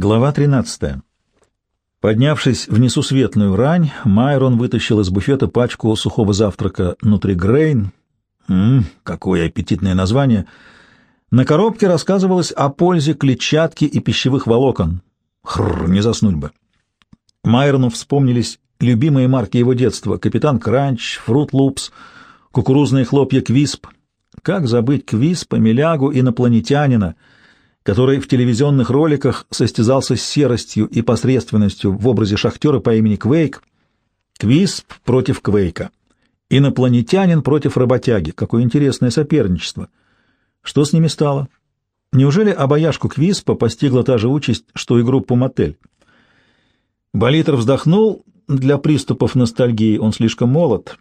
Глава 13. Поднявшись в несусветную рань, Майрон вытащил из буфета пачку сухого завтрака «Нутригрейн». Ммм, какое аппетитное название! На коробке рассказывалось о пользе клетчатки и пищевых волокон. Хррр, не заснуть бы. Майрону вспомнились любимые марки его детства — «Капитан Кранч», «Фрут Лупс», кукурузные хлопья «Квисп». Как забыть Квиспа, Милягу, инопланетянина — который в телевизионных роликах состязался с серостью и посредственностью в образе шахтера по имени Квейк, Квисп против Квейка, инопланетянин против работяги. Какое интересное соперничество! Что с ними стало? Неужели обаяшку Квиспа постигла та же участь, что и группу «Мотель»? Болитер вздохнул. Для приступов ностальгии он слишком молод.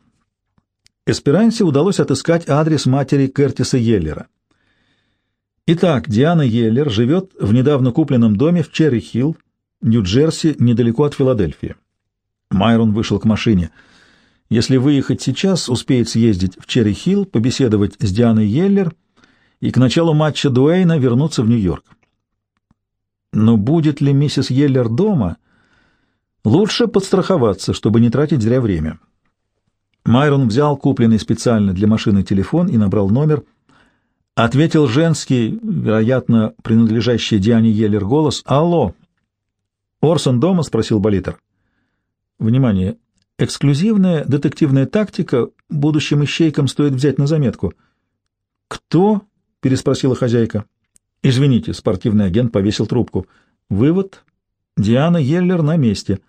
Эсперансе удалось отыскать адрес матери Кертиса Йеллера. Итак, Диана Йеллер живет в недавно купленном доме в Черри-Хилл, Нью-Джерси, недалеко от Филадельфии. Майрон вышел к машине. Если выехать сейчас, успеет съездить в Черри-Хилл, побеседовать с Дианой Йеллер и к началу матча Дуэйна вернуться в Нью-Йорк. Но будет ли миссис Йеллер дома? Лучше подстраховаться, чтобы не тратить зря время. Майрон взял купленный специально для машины телефон и набрал номер — Ответил женский, вероятно, принадлежащий Диане Йеллер голос. «Алло!» «Орсон дома?» — спросил Болитер. «Внимание! Эксклюзивная детективная тактика будущим ищейкам стоит взять на заметку». «Кто?» — переспросила хозяйка. «Извините», — спортивный агент повесил трубку. «Вывод. Диана Йеллер на месте».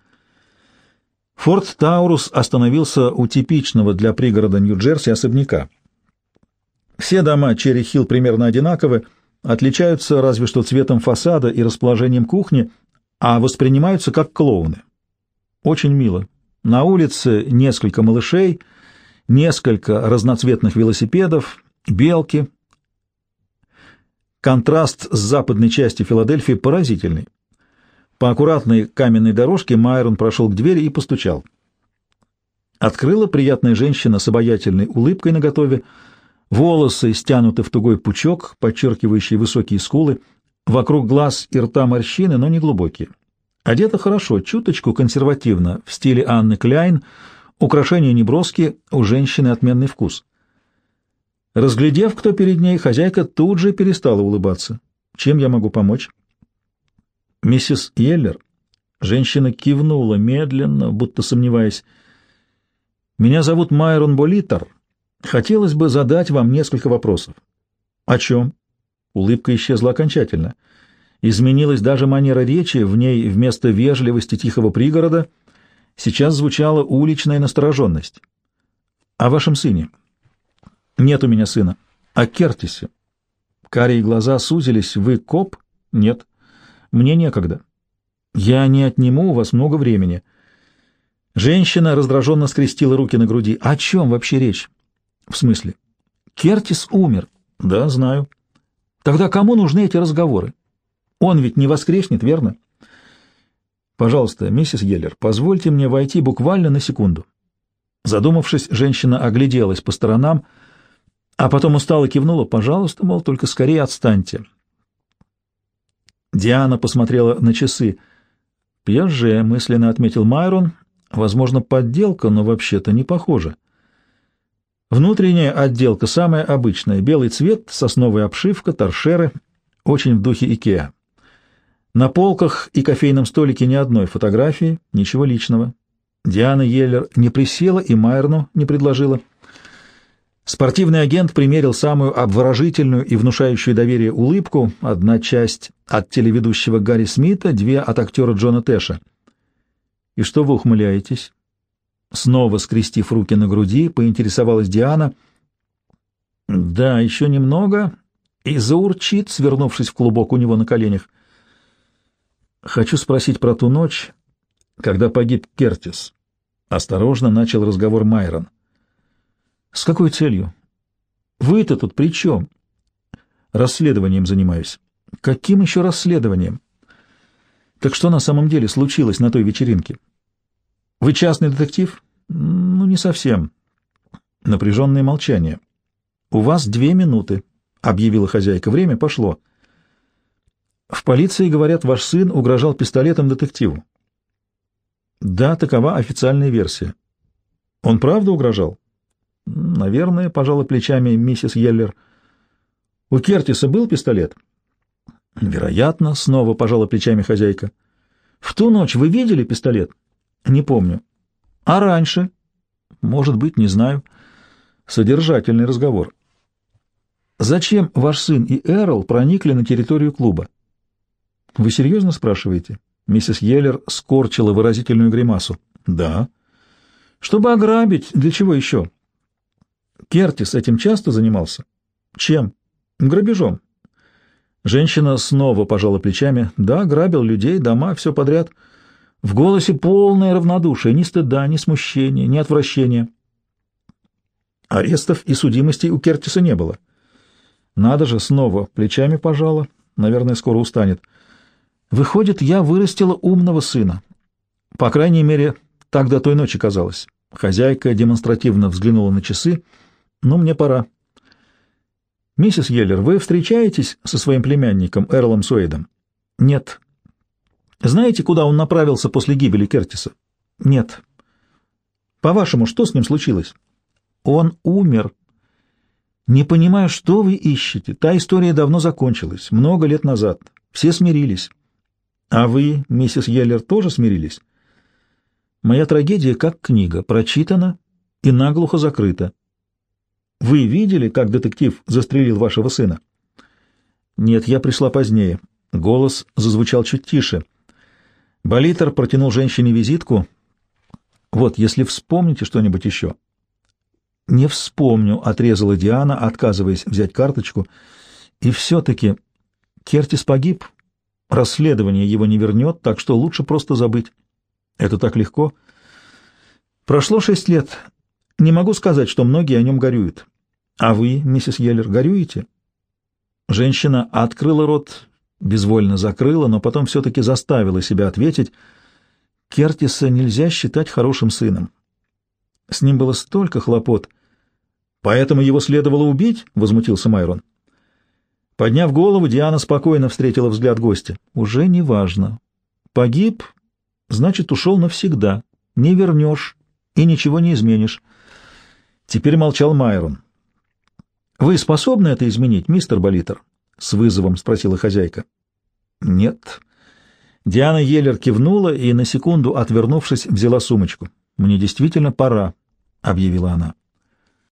Форт Таурус остановился у типичного для пригорода Нью-Джерси особняка. Все дома Черри-Хилл примерно одинаковы, отличаются разве что цветом фасада и расположением кухни, а воспринимаются как клоны. Очень мило. На улице несколько малышей, несколько разноцветных велосипедов, белки. Контраст с западной частью Филадельфии поразительный. По аккуратной каменной дорожке Майрон прошел к двери и постучал. Открыла приятная женщина с обаятельной улыбкой наготове, Волосы стянуты в тугой пучок, подчеркивающий высокие скулы, вокруг глаз и рта морщины, но не глубокие. Одета хорошо, чуточку консервативно, в стиле Анны Кляйн, украшения неброские, у женщины отменный вкус. Разглядев, кто перед ней, хозяйка тут же перестала улыбаться. «Чем я могу помочь?» «Миссис Йеллер?» Женщина кивнула медленно, будто сомневаясь. «Меня зовут Майрон Болитер», Хотелось бы задать вам несколько вопросов. О чем? Улыбка исчезла окончательно. Изменилась даже манера речи, в ней вместо вежливости тихого пригорода сейчас звучала уличная настороженность. О вашем сыне? Нет у меня сына. О Кертисе? Карие глаза сузились. Вы коп? Нет. Мне некогда. Я не отниму у вас много времени. Женщина раздраженно скрестила руки на груди. О чем вообще речь? В смысле? Кертис умер. Да, знаю. Тогда кому нужны эти разговоры? Он ведь не воскреснет, верно? Пожалуйста, миссис Геллер, позвольте мне войти буквально на секунду. Задумавшись, женщина огляделась по сторонам, а потом устало кивнула. Пожалуйста, мол, только скорее отстаньте. Диана посмотрела на часы. «Пьяже», — мысленно отметил Майрон. «Возможно, подделка, но вообще-то не похоже». Внутренняя отделка самая обычная, белый цвет, сосновая обшивка, торшеры, очень в духе Икеа. На полках и кофейном столике ни одной фотографии, ничего личного. Диана Йеллер не присела и Майерну не предложила. Спортивный агент примерил самую обворожительную и внушающую доверие улыбку, одна часть от телеведущего Гарри Смита, две от актера Джона Тэша. «И что вы ухмыляетесь?» Снова скрестив руки на груди, поинтересовалась Диана. «Да, еще немного», и заурчит, свернувшись в клубок у него на коленях. «Хочу спросить про ту ночь, когда погиб Кертис». Осторожно начал разговор Майрон. «С какой целью? Вы-то тут при чем?» «Расследованием занимаюсь». «Каким еще расследованием?» «Так что на самом деле случилось на той вечеринке?» Вы частный детектив? Ну, не совсем. Напряженное молчание. У вас две минуты, объявила хозяйка. Время пошло. В полиции говорят, ваш сын угрожал пистолетом детективу. Да, такова официальная версия. Он правда угрожал? Наверное, пожала плечами миссис Йеллер. У Кертиса был пистолет? Вероятно, снова пожала плечами хозяйка. В ту ночь вы видели пистолет? Не помню. А раньше? Может быть, не знаю. Содержательный разговор. Зачем ваш сын и Эрл проникли на территорию клуба? Вы серьезно спрашиваете? Миссис Йеллер скорчила выразительную гримасу. Да. Чтобы ограбить, для чего еще? Кертис этим часто занимался? Чем? Грабежом. Женщина снова пожала плечами. Да, грабил людей, дома, все подряд. В голосе полное равнодушие, ни стыда, ни смущения, ни отвращения. Арестов и судимостей у Кертиса не было. Надо же, снова плечами пожала. Наверное, скоро устанет. Выходит, я вырастила умного сына. По крайней мере, так до той ночи казалось. Хозяйка демонстративно взглянула на часы. Ну, мне пора. Миссис Йеллер, вы встречаетесь со своим племянником Эрлом Суэйдом? Нет. Знаете, куда он направился после гибели Кертиса? Нет. По-вашему, что с ним случилось? Он умер. Не понимаю, что вы ищете. Та история давно закончилась, много лет назад. Все смирились. А вы, миссис Йеллер, тоже смирились? Моя трагедия как книга, прочитана и наглухо закрыта. Вы видели, как детектив застрелил вашего сына? Нет, я пришла позднее. Голос зазвучал чуть тише. Болитер протянул женщине визитку. Вот, если вспомните что-нибудь еще. Не вспомню, отрезала Диана, отказываясь взять карточку. И все-таки Кертис погиб. Расследование его не вернет, так что лучше просто забыть. Это так легко. Прошло шесть лет. Не могу сказать, что многие о нем горюют. А вы, миссис Йеллер, горюете? Женщина открыла рот, безвольно закрыла, но потом все-таки заставила себя ответить. Кертиса нельзя считать хорошим сыном. С ним было столько хлопот. Поэтому его следовало убить, — возмутился Майрон. Подняв голову, Диана спокойно встретила взгляд гостя. «Уже не важно. Погиб, значит, ушел навсегда. Не вернешь и ничего не изменишь». Теперь молчал Майрон. «Вы способны это изменить, мистер Болитер?» — с вызовом спросила хозяйка. «Нет». Диана Еллер кивнула и, на секунду отвернувшись, взяла сумочку. «Мне действительно пора», — объявила она.